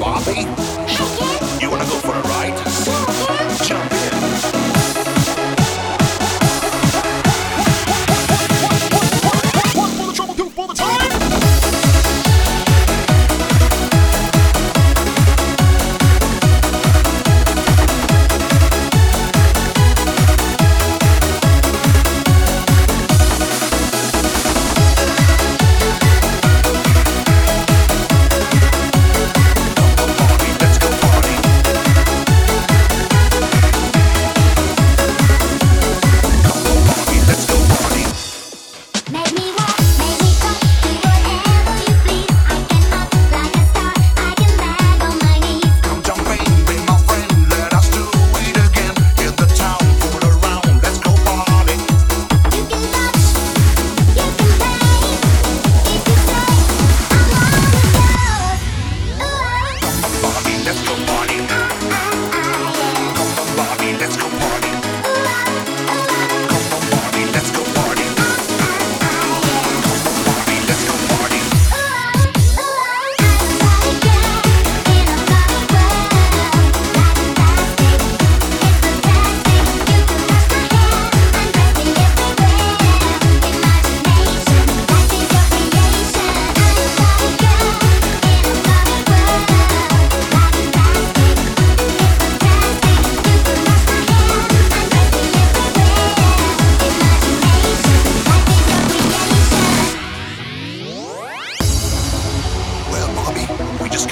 Bobby.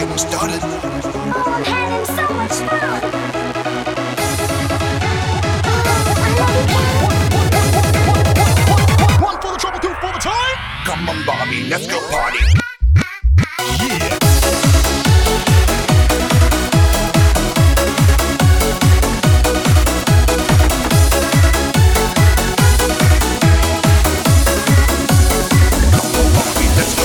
getting started. Oh, I'm having so much fun.